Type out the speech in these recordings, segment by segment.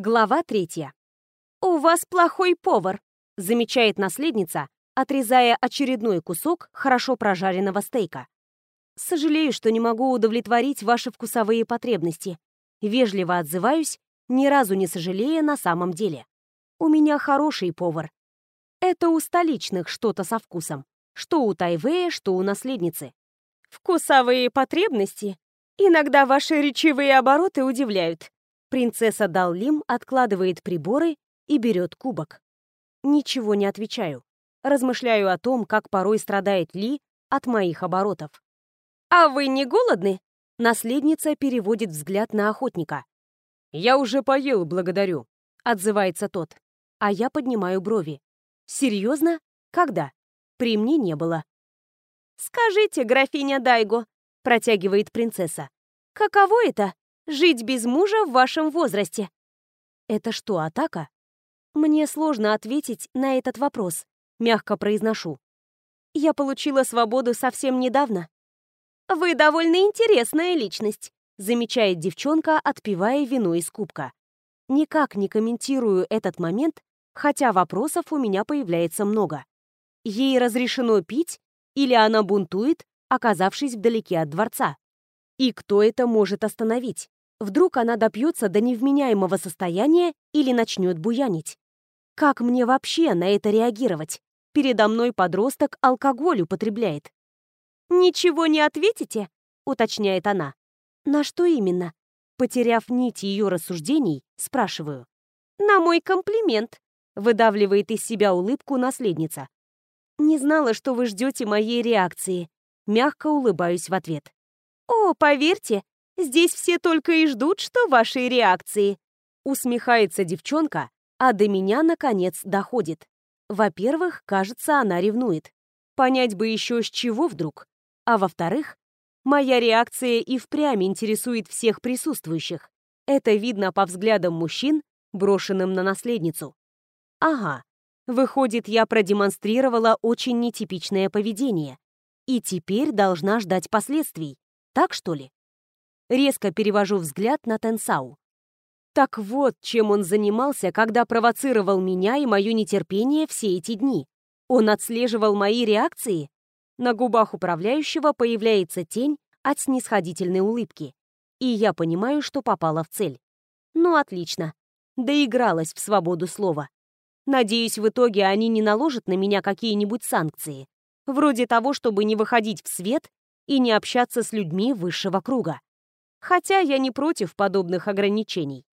Глава третья. «У вас плохой повар», — замечает наследница, отрезая очередной кусок хорошо прожаренного стейка. «Сожалею, что не могу удовлетворить ваши вкусовые потребности. Вежливо отзываюсь, ни разу не сожалея на самом деле. У меня хороший повар. Это у столичных что-то со вкусом. Что у Тайвея, что у наследницы. Вкусовые потребности? Иногда ваши речевые обороты удивляют. Принцесса Даллим откладывает приборы и берет кубок. Ничего не отвечаю. Размышляю о том, как порой страдает Ли от моих оборотов. «А вы не голодны?» Наследница переводит взгляд на охотника. «Я уже поел, благодарю», — отзывается тот. А я поднимаю брови. «Серьезно? Когда? При мне не было». «Скажите, графиня Дайго», — протягивает принцесса, «каково это жить без мужа в вашем возрасте. Это что, атака? Мне сложно ответить на этот вопрос, мягко произношу. Я получила свободу совсем недавно. Вы довольно интересная личность, замечает девчонка, отпивая вино из кубка. Никак не комментирую этот момент, хотя вопросов у меня появляется много. Ей разрешено пить или она бунтует, оказавшись вдалеке от дворца? И кто это может остановить? Вдруг она допьется до невменяемого состояния или начнет буянить. Как мне вообще на это реагировать? Передо мной подросток алкоголь употребляет. «Ничего не ответите?» — уточняет она. «На что именно?» Потеряв нить ее рассуждений, спрашиваю. «На мой комплимент», — выдавливает из себя улыбку наследница. «Не знала, что вы ждете моей реакции». Мягко улыбаюсь в ответ. «О, поверьте, Здесь все только и ждут, что вашей реакции. Усмехается девчонка, а до меня, наконец, доходит. Во-первых, кажется, она ревнует. Понять бы еще, с чего вдруг. А во-вторых, моя реакция и впрямь интересует всех присутствующих. Это видно по взглядам мужчин, брошенным на наследницу. Ага, выходит, я продемонстрировала очень нетипичное поведение. И теперь должна ждать последствий. Так что ли? Резко перевожу взгляд на Тенсау. Так вот, чем он занимался, когда провоцировал меня и мое нетерпение все эти дни. Он отслеживал мои реакции. На губах управляющего появляется тень от снисходительной улыбки. И я понимаю, что попала в цель. Ну, отлично. Доигралась в свободу слова. Надеюсь, в итоге они не наложат на меня какие-нибудь санкции. Вроде того, чтобы не выходить в свет и не общаться с людьми высшего круга. Хотя я не против подобных ограничений.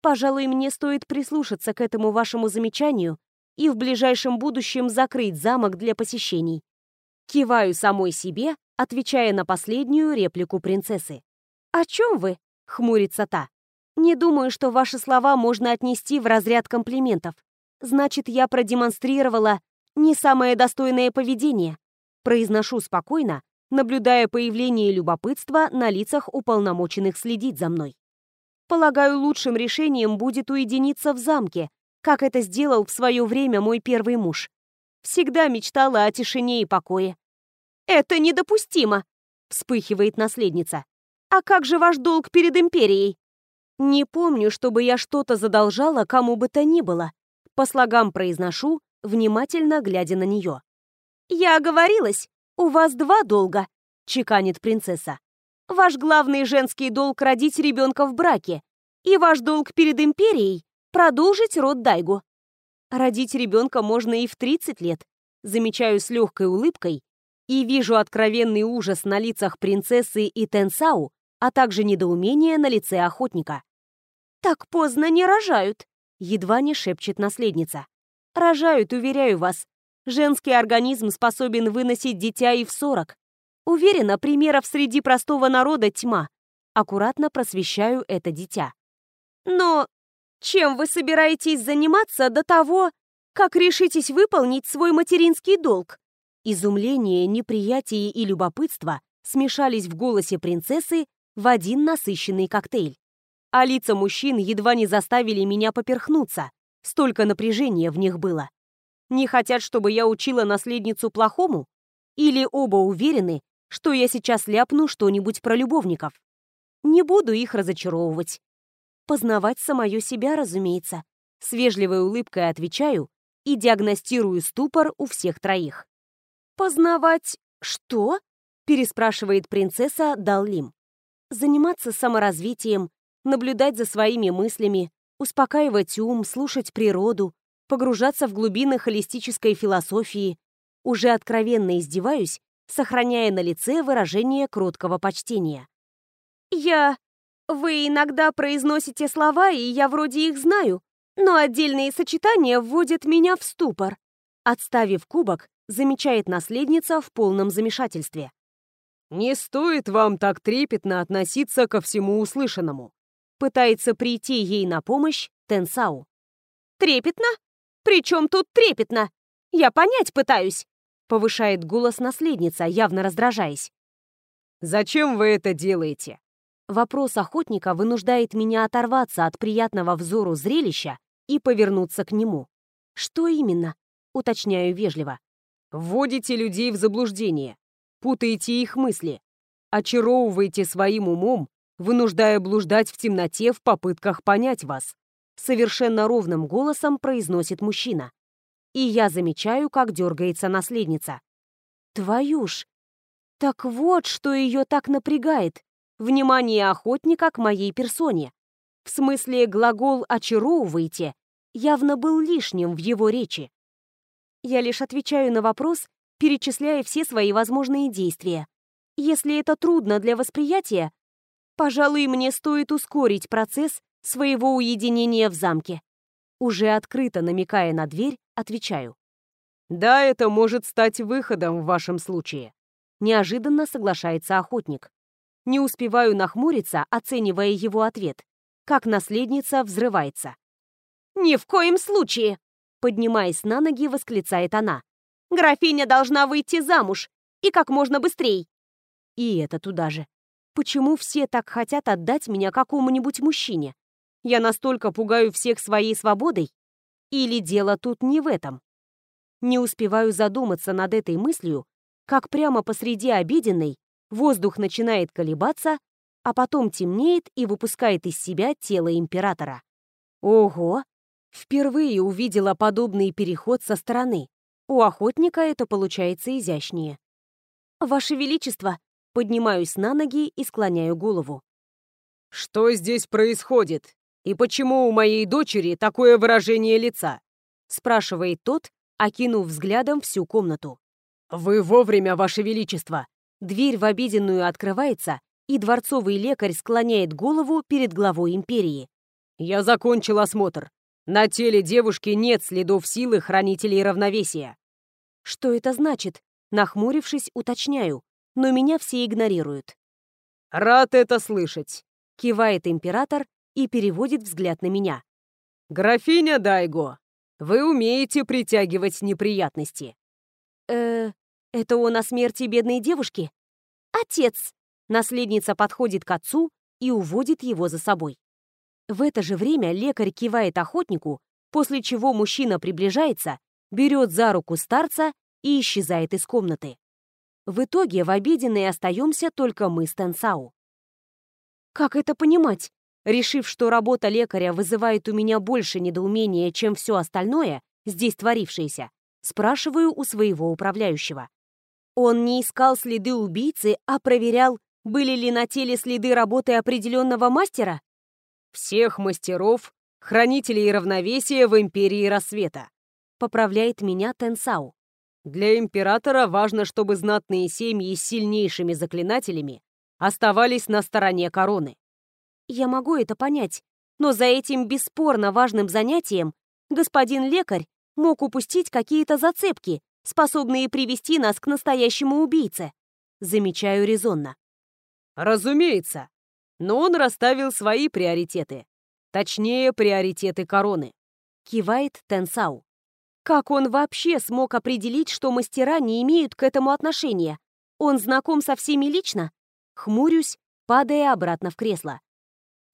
Пожалуй, мне стоит прислушаться к этому вашему замечанию и в ближайшем будущем закрыть замок для посещений. Киваю самой себе, отвечая на последнюю реплику принцессы. «О чем вы?» — хмурится та. «Не думаю, что ваши слова можно отнести в разряд комплиментов. Значит, я продемонстрировала не самое достойное поведение». Произношу спокойно, наблюдая появление любопытства на лицах уполномоченных следить за мной. Полагаю, лучшим решением будет уединиться в замке, как это сделал в свое время мой первый муж. Всегда мечтала о тишине и покое. «Это недопустимо!» — вспыхивает наследница. «А как же ваш долг перед империей?» «Не помню, чтобы я что-то задолжала кому бы то ни было», по слогам произношу, внимательно глядя на нее. «Я оговорилась, «У вас два долга», — чеканит принцесса. «Ваш главный женский долг — родить ребенка в браке, и ваш долг перед империей — продолжить род Дайгу. Родить ребенка можно и в 30 лет, замечаю с легкой улыбкой, и вижу откровенный ужас на лицах принцессы и Тенсау, а также недоумение на лице охотника. «Так поздно не рожают», — едва не шепчет наследница. «Рожают, уверяю вас, Женский организм способен выносить дитя и в 40. Уверена, примеров среди простого народа тьма. Аккуратно просвещаю это дитя. Но чем вы собираетесь заниматься до того, как решитесь выполнить свой материнский долг? Изумление, неприятие и любопытство смешались в голосе принцессы в один насыщенный коктейль. А лица мужчин едва не заставили меня поперхнуться. Столько напряжения в них было. Не хотят, чтобы я учила наследницу плохому? Или оба уверены, что я сейчас ляпну что-нибудь про любовников? Не буду их разочаровывать. Познавать самое себя, разумеется. С вежливой улыбкой отвечаю и диагностирую ступор у всех троих. «Познавать что?» — переспрашивает принцесса Даллим. «Заниматься саморазвитием, наблюдать за своими мыслями, успокаивать ум, слушать природу, погружаться в глубины холистической философии. Уже откровенно издеваюсь, сохраняя на лице выражение кроткого почтения. «Я... Вы иногда произносите слова, и я вроде их знаю, но отдельные сочетания вводят меня в ступор». Отставив кубок, замечает наследница в полном замешательстве. «Не стоит вам так трепетно относиться ко всему услышанному», пытается прийти ей на помощь Тенсау. «Трепетно? Причем тут трепетно? Я понять пытаюсь!» Повышает голос наследница, явно раздражаясь. «Зачем вы это делаете?» Вопрос охотника вынуждает меня оторваться от приятного взору зрелища и повернуться к нему. «Что именно?» — уточняю вежливо. «Вводите людей в заблуждение, путаете их мысли, очаровываете своим умом, вынуждая блуждать в темноте в попытках понять вас», совершенно ровным голосом произносит мужчина и я замечаю, как дергается наследница. Твою ж! Так вот, что ее так напрягает. Внимание охотника к моей персоне. В смысле, глагол «очаровывайте» явно был лишним в его речи. Я лишь отвечаю на вопрос, перечисляя все свои возможные действия. Если это трудно для восприятия, пожалуй, мне стоит ускорить процесс своего уединения в замке. Уже открыто намекая на дверь, отвечаю. «Да, это может стать выходом в вашем случае», — неожиданно соглашается охотник. Не успеваю нахмуриться, оценивая его ответ, как наследница взрывается. «Ни в коем случае!» — поднимаясь на ноги, восклицает она. «Графиня должна выйти замуж, и как можно быстрей!» И это туда же. Почему все так хотят отдать меня какому-нибудь мужчине? Я настолько пугаю всех своей свободой? Или дело тут не в этом? Не успеваю задуматься над этой мыслью, как прямо посреди обеденной воздух начинает колебаться, а потом темнеет и выпускает из себя тело императора. Ого! Впервые увидела подобный переход со стороны. У охотника это получается изящнее. «Ваше Величество!» Поднимаюсь на ноги и склоняю голову. «Что здесь происходит?» «И почему у моей дочери такое выражение лица?» — спрашивает тот, окинув взглядом всю комнату. «Вы вовремя, Ваше Величество!» Дверь в обеденную открывается, и дворцовый лекарь склоняет голову перед главой империи. «Я закончил осмотр. На теле девушки нет следов силы хранителей равновесия». «Что это значит?» Нахмурившись, уточняю, но меня все игнорируют. «Рад это слышать», — кивает император и переводит взгляд на меня. «Графиня Дайго, вы умеете притягивать неприятности». «Э, это он о смерти бедной девушки?» «Отец!» Наследница подходит к отцу и уводит его за собой. В это же время лекарь кивает охотнику, после чего мужчина приближается, берет за руку старца и исчезает из комнаты. В итоге в обеденной остаемся только мы с Тенсау. Как это понимать? Решив, что работа лекаря вызывает у меня больше недоумения, чем все остальное, здесь творившееся, спрашиваю у своего управляющего. Он не искал следы убийцы, а проверял, были ли на теле следы работы определенного мастера? Всех мастеров, хранителей равновесия в Империи Рассвета. Поправляет меня Тенсау. Для Императора важно, чтобы знатные семьи с сильнейшими заклинателями оставались на стороне короны. Я могу это понять, но за этим бесспорно важным занятием господин лекарь мог упустить какие-то зацепки, способные привести нас к настоящему убийце. Замечаю резонно. Разумеется. Но он расставил свои приоритеты. Точнее, приоритеты короны. Кивает Тенсау. Как он вообще смог определить, что мастера не имеют к этому отношения? Он знаком со всеми лично? Хмурюсь, падая обратно в кресло.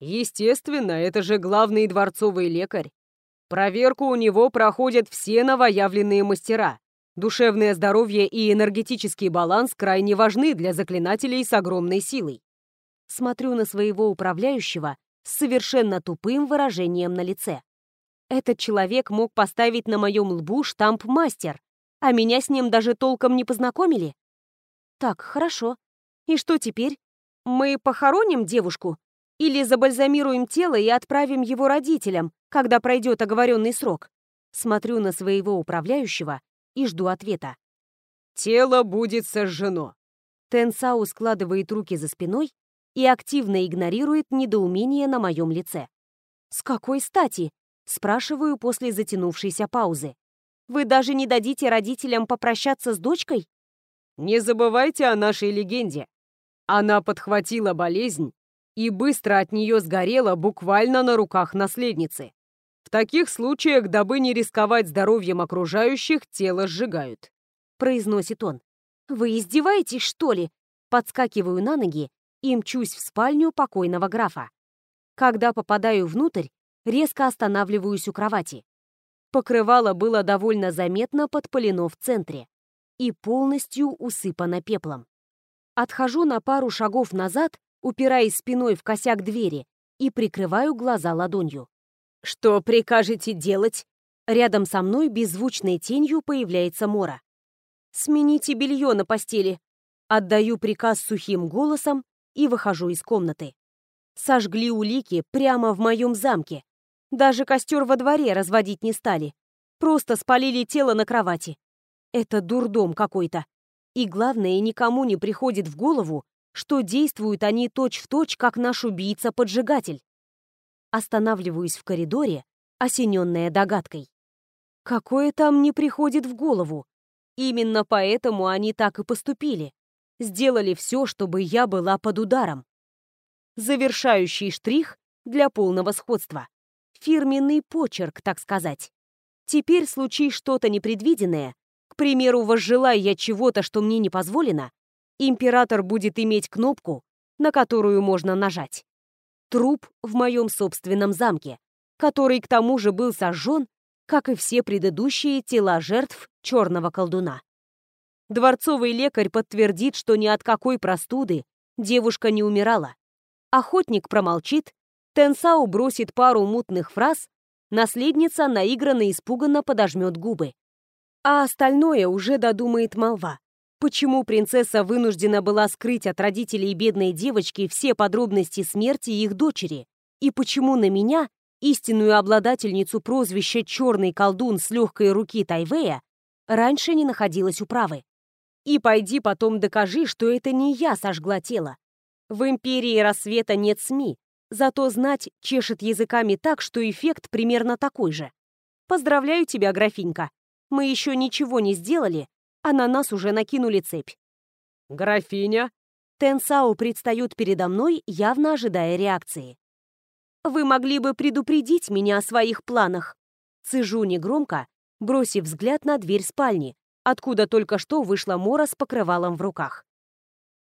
Естественно, это же главный дворцовый лекарь. Проверку у него проходят все новоявленные мастера. Душевное здоровье и энергетический баланс крайне важны для заклинателей с огромной силой. Смотрю на своего управляющего с совершенно тупым выражением на лице. Этот человек мог поставить на моем лбу штамп «мастер», а меня с ним даже толком не познакомили. Так, хорошо. И что теперь? Мы похороним девушку? Или забальзамируем тело и отправим его родителям, когда пройдет оговоренный срок? Смотрю на своего управляющего и жду ответа. «Тело будет сожжено». Тенсау складывает руки за спиной и активно игнорирует недоумение на моем лице. «С какой стати?» — спрашиваю после затянувшейся паузы. «Вы даже не дадите родителям попрощаться с дочкой?» «Не забывайте о нашей легенде. Она подхватила болезнь и быстро от нее сгорела буквально на руках наследницы. В таких случаях, дабы не рисковать здоровьем окружающих, тело сжигают. Произносит он. «Вы издеваетесь, что ли?» Подскакиваю на ноги и мчусь в спальню покойного графа. Когда попадаю внутрь, резко останавливаюсь у кровати. Покрывало было довольно заметно подпалено в центре и полностью усыпано пеплом. Отхожу на пару шагов назад, упираясь спиной в косяк двери, и прикрываю глаза ладонью. «Что прикажете делать?» Рядом со мной беззвучной тенью появляется Мора. «Смените белье на постели». Отдаю приказ сухим голосом и выхожу из комнаты. Сожгли улики прямо в моем замке. Даже костер во дворе разводить не стали. Просто спалили тело на кровати. Это дурдом какой-то. И главное, никому не приходит в голову, что действуют они точь-в-точь, точь, как наш убийца-поджигатель. Останавливаюсь в коридоре, осененная догадкой. Какое там не приходит в голову? Именно поэтому они так и поступили. Сделали все, чтобы я была под ударом. Завершающий штрих для полного сходства. Фирменный почерк, так сказать. Теперь, случай что-то непредвиденное, к примеру, возжелая я чего-то, что мне не позволено, император будет иметь кнопку, на которую можно нажать. Труп в моем собственном замке, который к тому же был сожжен, как и все предыдущие тела жертв черного колдуна. Дворцовый лекарь подтвердит, что ни от какой простуды девушка не умирала. Охотник промолчит, Тенсау бросит пару мутных фраз, наследница наигранно испуганно подожмет губы. А остальное уже додумает молва. Почему принцесса вынуждена была скрыть от родителей бедной девочки все подробности смерти их дочери? И почему на меня, истинную обладательницу прозвища «Черный колдун» с легкой руки Тайвея, раньше не находилась управы? И пойди потом докажи, что это не я сожгла тело. В империи рассвета нет СМИ, зато знать чешет языками так, что эффект примерно такой же. Поздравляю тебя, графинька. Мы еще ничего не сделали, а на нас уже накинули цепь. «Графиня?» Тенсау предстает передо мной, явно ожидая реакции. «Вы могли бы предупредить меня о своих планах?» Цежу негромко, бросив взгляд на дверь спальни, откуда только что вышла Мора с покрывалом в руках.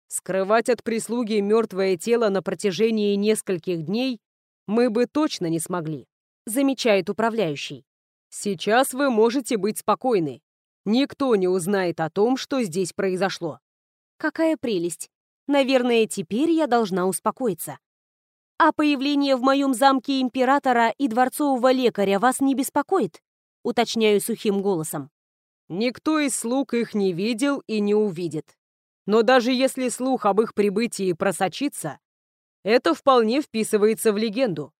«Скрывать от прислуги мертвое тело на протяжении нескольких дней мы бы точно не смогли», замечает управляющий. Сейчас вы можете быть спокойны. Никто не узнает о том, что здесь произошло. Какая прелесть. Наверное, теперь я должна успокоиться. А появление в моем замке императора и дворцового лекаря вас не беспокоит? Уточняю сухим голосом. Никто из слуг их не видел и не увидит. Но даже если слух об их прибытии просочится, это вполне вписывается в легенду.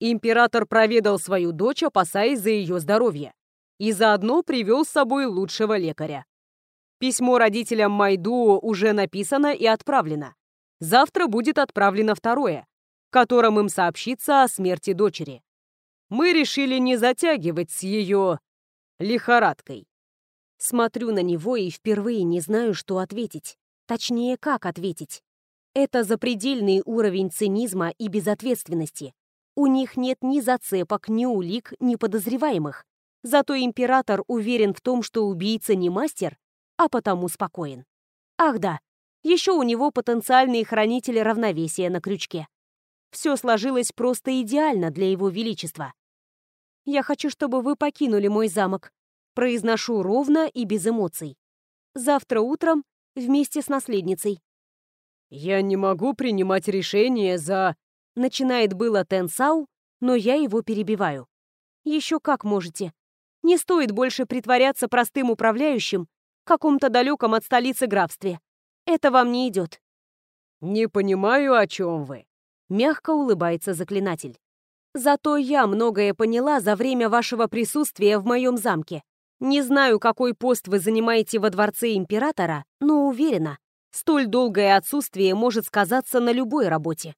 Император проведал свою дочь, опасаясь за ее здоровье, и заодно привел с собой лучшего лекаря. Письмо родителям Майдуо уже написано и отправлено. Завтра будет отправлено второе, в котором им сообщится о смерти дочери. Мы решили не затягивать с ее лихорадкой. Смотрю на него и впервые не знаю, что ответить. Точнее, как ответить. Это запредельный уровень цинизма и безответственности. У них нет ни зацепок, ни улик, ни подозреваемых. Зато император уверен в том, что убийца не мастер, а потому спокоен. Ах да, еще у него потенциальные хранители равновесия на крючке. Все сложилось просто идеально для его величества. «Я хочу, чтобы вы покинули мой замок», произношу ровно и без эмоций. Завтра утром вместе с наследницей. «Я не могу принимать решение за...» Начинает было Тенсау, но я его перебиваю. Еще как можете. Не стоит больше притворяться простым управляющим в каком-то далеком от столицы графстве. Это вам не идет. «Не понимаю, о чем вы», — мягко улыбается заклинатель. «Зато я многое поняла за время вашего присутствия в моем замке. Не знаю, какой пост вы занимаете во дворце императора, но уверена, столь долгое отсутствие может сказаться на любой работе.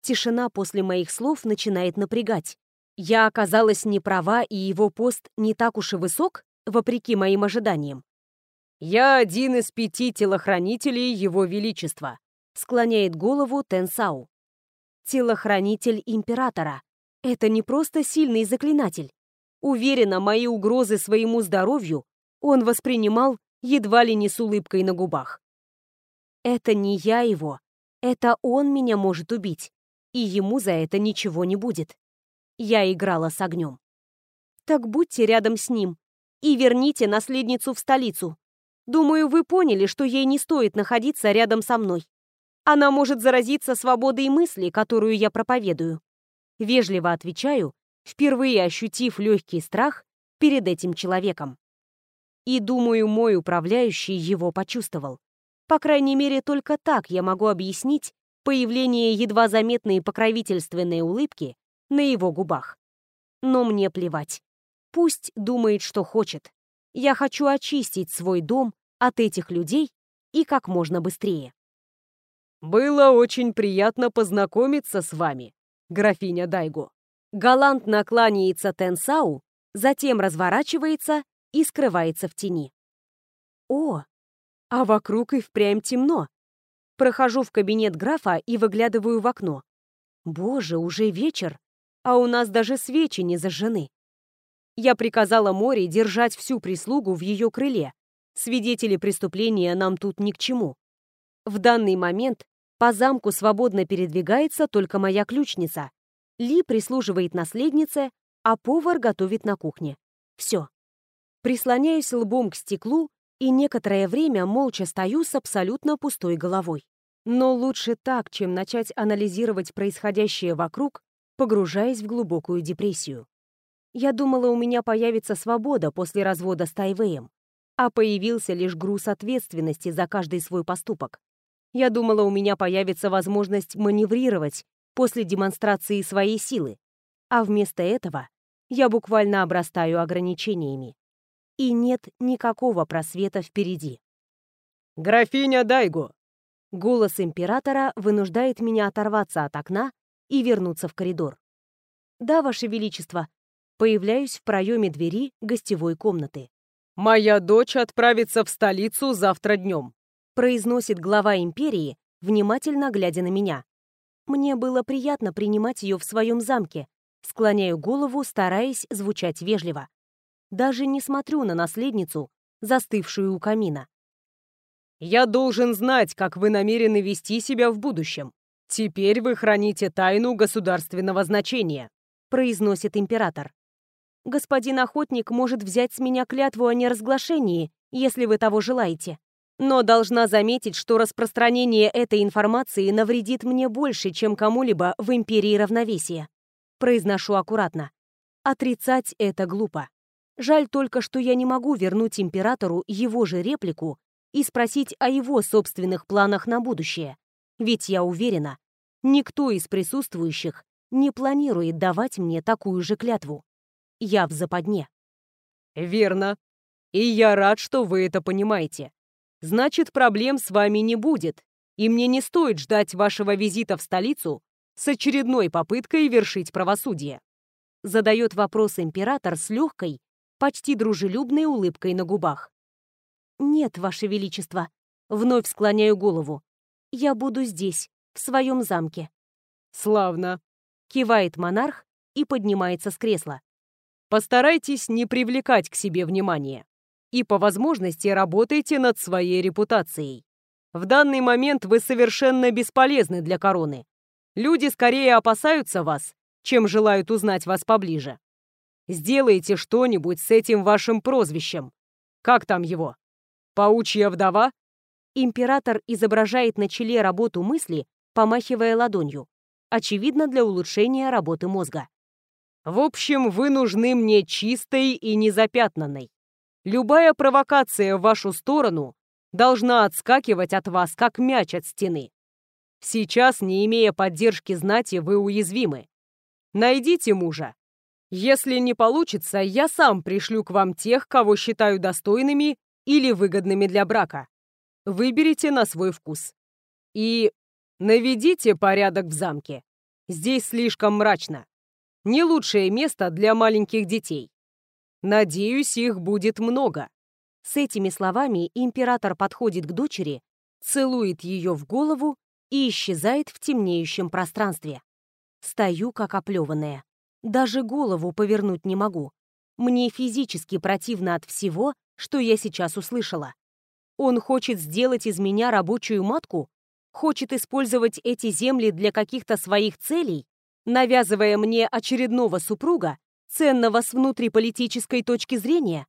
Тишина после моих слов начинает напрягать. Я оказалась не права, и его пост не так уж и высок, вопреки моим ожиданиям. «Я один из пяти телохранителей Его Величества», — склоняет голову Тенсау. «Телохранитель императора. Это не просто сильный заклинатель. Уверена, мои угрозы своему здоровью он воспринимал едва ли не с улыбкой на губах. Это не я его, это он меня может убить, и ему за это ничего не будет. Я играла с огнем. Так будьте рядом с ним и верните наследницу в столицу. Думаю, вы поняли, что ей не стоит находиться рядом со мной. Она может заразиться свободой мысли, которую я проповедую. Вежливо отвечаю впервые ощутив легкий страх перед этим человеком. И думаю, мой управляющий его почувствовал. По крайней мере, только так я могу объяснить появление едва заметной покровительственной улыбки на его губах. Но мне плевать. Пусть думает, что хочет. Я хочу очистить свой дом от этих людей и как можно быстрее. «Было очень приятно познакомиться с вами, графиня Дайго», галантно кланяется Тенсау, затем разворачивается и скрывается в тени. О, а вокруг и впрямь темно. Прохожу в кабинет графа и выглядываю в окно. Боже, уже вечер, а у нас даже свечи не зажжены. Я приказала Море держать всю прислугу в ее крыле. Свидетели преступления нам тут ни к чему. В данный момент по замку свободно передвигается только моя ключница, ли прислуживает наследнице, а повар готовит на кухне. Все. Прислоняюсь лбом к стеклу и некоторое время молча стою с абсолютно пустой головой. Но лучше так, чем начать анализировать происходящее вокруг, погружаясь в глубокую депрессию. Я думала, у меня появится свобода после развода с Тайвеем, а появился лишь груз ответственности за каждый свой поступок. Я думала, у меня появится возможность маневрировать после демонстрации своей силы, а вместо этого я буквально обрастаю ограничениями. И нет никакого просвета впереди. «Графиня Дайго!» Голос императора вынуждает меня оторваться от окна и вернуться в коридор. «Да, Ваше Величество», появляюсь в проеме двери гостевой комнаты. «Моя дочь отправится в столицу завтра днем», произносит глава империи, внимательно глядя на меня. Мне было приятно принимать ее в своем замке. Склоняю голову, стараясь звучать вежливо. Даже не смотрю на наследницу, застывшую у камина. «Я должен знать, как вы намерены вести себя в будущем. Теперь вы храните тайну государственного значения», произносит император. «Господин охотник может взять с меня клятву о неразглашении, если вы того желаете. Но должна заметить, что распространение этой информации навредит мне больше, чем кому-либо в Империи Равновесия. Произношу аккуратно. Отрицать это глупо. Жаль только, что я не могу вернуть императору его же реплику и спросить о его собственных планах на будущее. Ведь я уверена, никто из присутствующих не планирует давать мне такую же клятву. Я в западне. Верно. И я рад, что вы это понимаете значит, проблем с вами не будет, и мне не стоит ждать вашего визита в столицу с очередной попыткой вершить правосудие. Задает вопрос император с легкой, почти дружелюбной улыбкой на губах. «Нет, Ваше Величество», — вновь склоняю голову. «Я буду здесь, в своем замке». «Славно», — кивает монарх и поднимается с кресла. «Постарайтесь не привлекать к себе внимания и по возможности работайте над своей репутацией. В данный момент вы совершенно бесполезны для короны. Люди скорее опасаются вас, чем желают узнать вас поближе. Сделайте что-нибудь с этим вашим прозвищем. Как там его? Паучья вдова? Император изображает на челе работу мысли, помахивая ладонью. очевидно, для улучшения работы мозга. В общем, вы нужны мне чистой и незапятнанной. Любая провокация в вашу сторону должна отскакивать от вас, как мяч от стены. Сейчас, не имея поддержки знати, вы уязвимы. Найдите мужа. Если не получится, я сам пришлю к вам тех, кого считаю достойными или выгодными для брака. Выберите на свой вкус. И наведите порядок в замке. Здесь слишком мрачно. Не лучшее место для маленьких детей. Надеюсь, их будет много. С этими словами император подходит к дочери, целует ее в голову и исчезает в темнеющем пространстве. Стою, как оплеванная. Даже голову повернуть не могу. Мне физически противно от всего, что я сейчас услышала. Он хочет сделать из меня рабочую матку? Хочет использовать эти земли для каких-то своих целей, навязывая мне очередного супруга, ценного с внутриполитической точки зрения?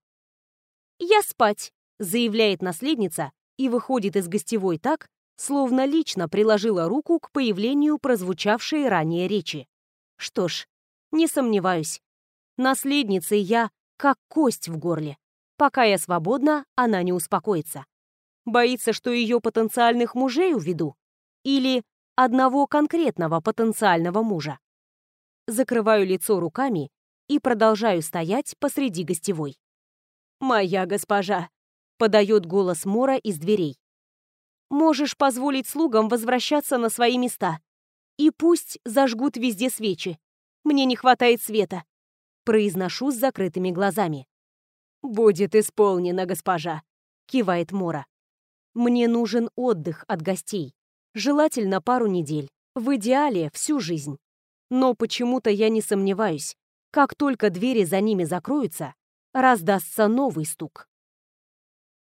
«Я спать», — заявляет наследница и выходит из гостевой так, словно лично приложила руку к появлению прозвучавшей ранее речи. Что ж, не сомневаюсь. Наследницей я как кость в горле. Пока я свободна, она не успокоится. Боится, что ее потенциальных мужей уведу? Или одного конкретного потенциального мужа? Закрываю лицо руками и продолжаю стоять посреди гостевой. «Моя госпожа!» — подает голос Мора из дверей. «Можешь позволить слугам возвращаться на свои места. И пусть зажгут везде свечи. Мне не хватает света». Произношу с закрытыми глазами. «Будет исполнено, госпожа», — кивает Мора. «Мне нужен отдых от гостей. Желательно пару недель. В идеале всю жизнь. Но почему-то я не сомневаюсь. Как только двери за ними закроются, раздастся новый стук.